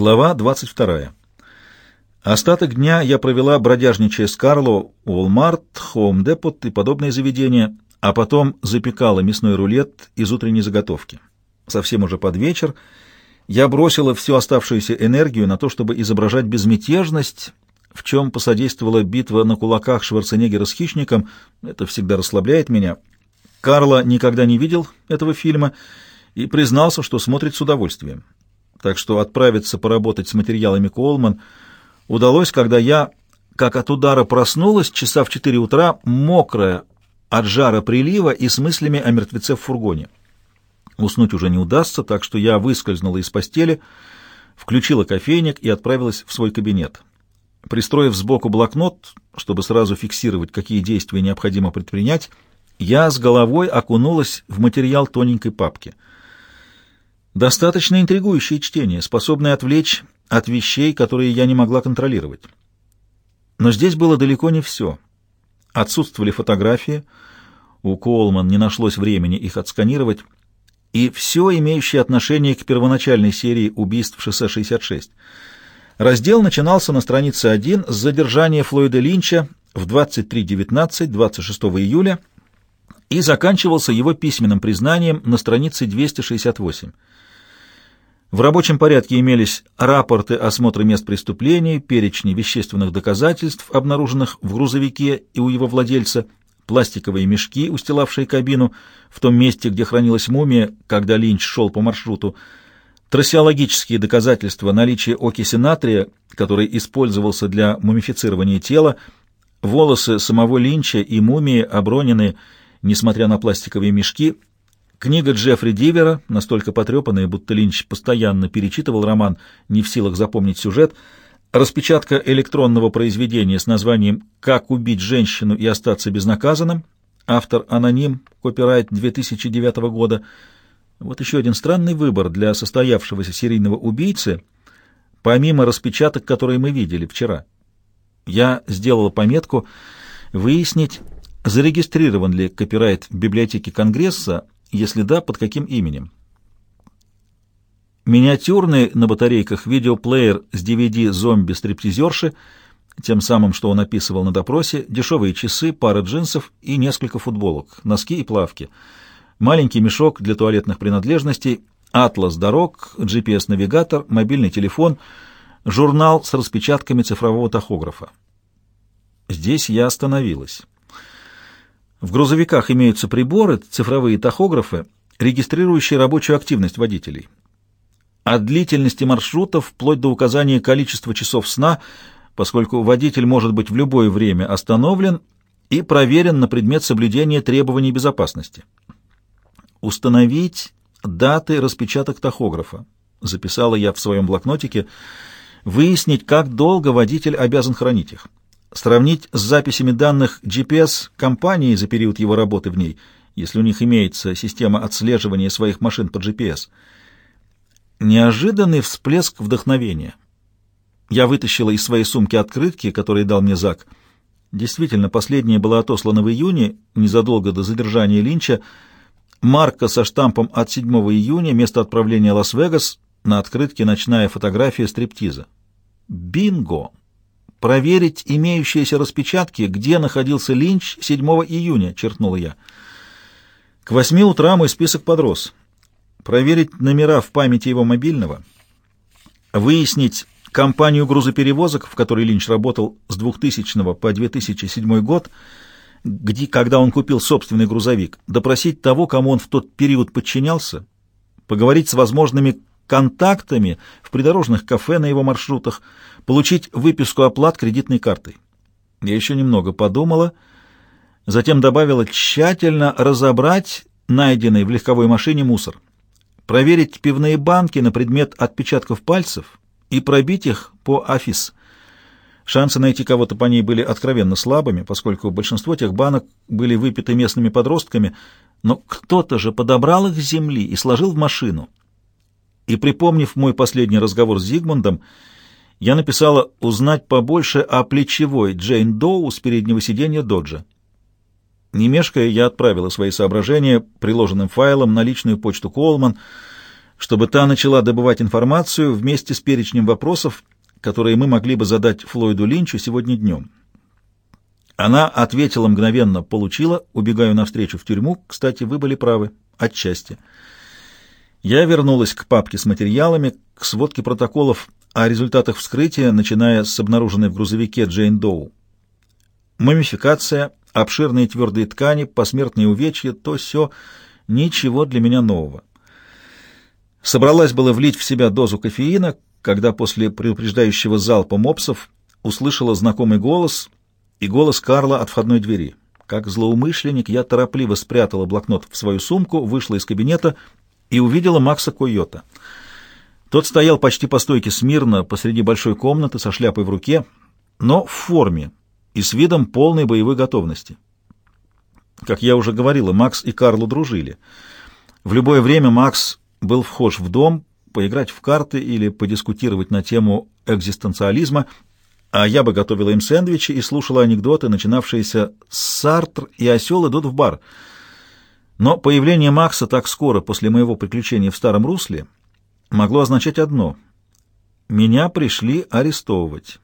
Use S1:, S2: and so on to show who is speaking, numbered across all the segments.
S1: Глава 22. Остаток дня я провела, бродяжничая с Карло, Home Depot и подобные заведения, а потом запекала мясной рулет из утренней заготовки. Совсем уже под вечер я бросила всю оставшуюся энергию на то, чтобы изображать безмятежность, в чем посодействовала битва на кулаках Шварценеггера с хищником. Это всегда расслабляет меня. Карло никогда не видел этого фильма и признался, что смотрит с удовольствием так что отправиться поработать с материалами Колман удалось, когда я, как от удара проснулась, часа в четыре утра, мокрая от жара прилива и с мыслями о мертвеце в фургоне. Уснуть уже не удастся, так что я выскользнула из постели, включила кофейник и отправилась в свой кабинет. Пристроив сбоку блокнот, чтобы сразу фиксировать, какие действия необходимо предпринять, я с головой окунулась в материал тоненькой папки — Достаточно интригующее чтение, способное отвлечь от вещей, которые я не могла контролировать. Но здесь было далеко не все. Отсутствовали фотографии, у Колман не нашлось времени их отсканировать, и все имеющее отношение к первоначальной серии убийств в шоссе 66. Раздел начинался на странице 1 с задержания Флойда Линча в 23.19 26 июля и заканчивался его письменным признанием на странице 268. В рабочем порядке имелись рапорты осмотра мест преступлений, перечни вещественных доказательств, обнаруженных в грузовике и у его владельца, пластиковые мешки, устилавшие кабину, в том месте, где хранилась мумия, когда Линч шел по маршруту, трассеологические доказательства наличия окиси натрия, который использовался для мумифицирования тела, волосы самого Линча и мумии обронены, несмотря на пластиковые мешки, Книга Джеффри Дивера, настолько потрепанная, будто Линч постоянно перечитывал роман, не в силах запомнить сюжет, распечатка электронного произведения с названием «Как убить женщину и остаться безнаказанным», автор аноним, копирайт 2009 года. Вот еще один странный выбор для состоявшегося серийного убийцы, помимо распечаток, которые мы видели вчера. Я сделал пометку выяснить, зарегистрирован ли копирайт в библиотеке Конгресса, если да, под каким именем? Миниатюрный на батарейках видеоплеер с DVD зомби-стриптизерши, тем самым, что он описывал на допросе, дешевые часы, пара джинсов и несколько футболок, носки и плавки, маленький мешок для туалетных принадлежностей, атлас дорог, GPS-навигатор, мобильный телефон, журнал с распечатками цифрового тахографа. Здесь я остановилась. В грузовиках имеются приборы, цифровые тахографы, регистрирующие рабочую активность водителей. От длительности маршрутов вплоть до указания количества часов сна, поскольку водитель может быть в любое время остановлен и проверен на предмет соблюдения требований безопасности. Установить даты распечаток тахографа, записала я в своем блокнотике, выяснить, как долго водитель обязан хранить их сравнить с записями данных GPS-компании за период его работы в ней, если у них имеется система отслеживания своих машин по GPS. Неожиданный всплеск вдохновения. Я вытащила из своей сумки открытки, которые дал мне Зак. Действительно, последняя была отослана в июне, незадолго до задержания Линча. Марка со штампом от 7 июня, место отправления Лас-Вегас, на открытке ночная фотография стриптиза. Бинго! Проверить имеющиеся распечатки, где находился Линч 7 июня, черкнула я. К восьми утра мой список подрос. Проверить номера в памяти его мобильного, выяснить компанию грузоперевозок, в которой Линч работал с 2000 по 2007 год, где, когда он купил собственный грузовик, допросить того, кому он в тот период подчинялся, поговорить с возможными контактами в придорожных кафе на его маршрутах, получить выписку оплат кредитной картой. Я еще немного подумала, затем добавила тщательно разобрать найденный в легковой машине мусор, проверить пивные банки на предмет отпечатков пальцев и пробить их по афис. Шансы найти кого-то по ней были откровенно слабыми, поскольку большинство тех банок были выпиты местными подростками, но кто-то же подобрал их с земли и сложил в машину. И, припомнив мой последний разговор с Зигмундом, я написала узнать побольше о плечевой Джейн Доу с переднего сиденья Доджа. Не мешкая, я отправила свои соображения приложенным файлом на личную почту Колман, чтобы та начала добывать информацию вместе с перечнем вопросов, которые мы могли бы задать Флойду Линчу сегодня днем. Она ответила мгновенно, получила, убегаю навстречу в тюрьму. Кстати, вы были правы, отчасти. Я вернулась к папке с материалами, к сводке протоколов о результатах вскрытия, начиная с обнаруженной в грузовике Джейн Доу. Мумификация, обширные твердые ткани, посмертные увечья, то все ничего для меня нового. Собралась было влить в себя дозу кофеина, когда после предупреждающего залпа мопсов услышала знакомый голос и голос Карла от входной двери. Как злоумышленник я торопливо спрятала блокнот в свою сумку, вышла из кабинета и увидела Макса Койота. Тот стоял почти по стойке смирно посреди большой комнаты со шляпой в руке, но в форме и с видом полной боевой готовности. Как я уже говорила, Макс и Карло дружили. В любое время Макс был вхож в дом поиграть в карты или подискутировать на тему экзистенциализма, а я бы готовила им сэндвичи и слушала анекдоты, начинавшиеся с «Сартр и осел идут в бар». Но появление Макса так скоро после моего приключения в Старом Русле могло означать одно — меня пришли арестовывать.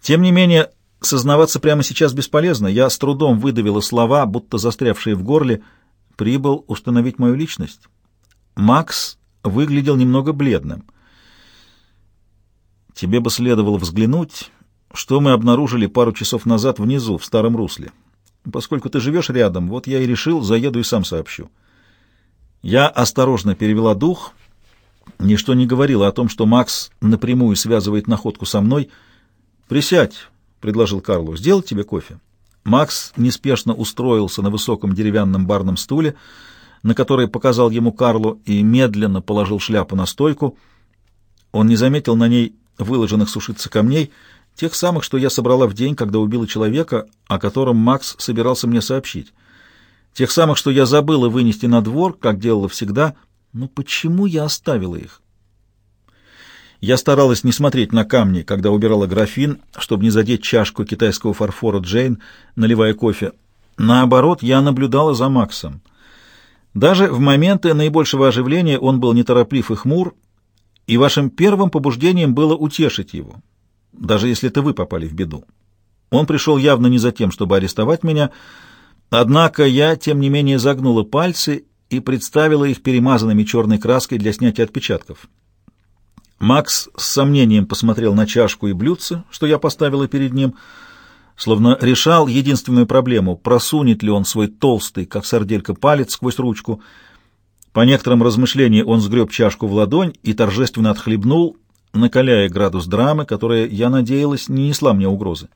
S1: Тем не менее, сознаваться прямо сейчас бесполезно. Я с трудом выдавила слова, будто застрявшие в горле, прибыл установить мою личность. Макс выглядел немного бледным. Тебе бы следовало взглянуть, что мы обнаружили пару часов назад внизу, в старом русле. Поскольку ты живешь рядом, вот я и решил, заеду и сам сообщу. Я осторожно перевела дух. Ничто не говорило о том, что Макс напрямую связывает находку со мной. «Присядь», — предложил Карлу, — «сделать тебе кофе». Макс неспешно устроился на высоком деревянном барном стуле, — на который показал ему Карло, и медленно положил шляпу на стойку. Он не заметил на ней выложенных сушиться камней, тех самых, что я собрала в день, когда убила человека, о котором Макс собирался мне сообщить. Тех самых, что я забыла вынести на двор, как делала всегда. Но почему я оставила их? Я старалась не смотреть на камни, когда убирала графин, чтобы не задеть чашку китайского фарфора Джейн, наливая кофе. Наоборот, я наблюдала за Максом. Даже в моменты наибольшего оживления он был нетороплив и хмур, и вашим первым побуждением было утешить его, даже если это вы попали в беду. Он пришел явно не за тем, чтобы арестовать меня, однако я, тем не менее, загнула пальцы и представила их перемазанными черной краской для снятия отпечатков. Макс с сомнением посмотрел на чашку и блюдце, что я поставила перед ним, — словно решал единственную проблему, просунет ли он свой толстый, как сарделька, палец сквозь ручку. По некоторым размышлениям он сгреб чашку в ладонь и торжественно отхлебнул, накаляя градус драмы, которая, я надеялась, не несла мне угрозы.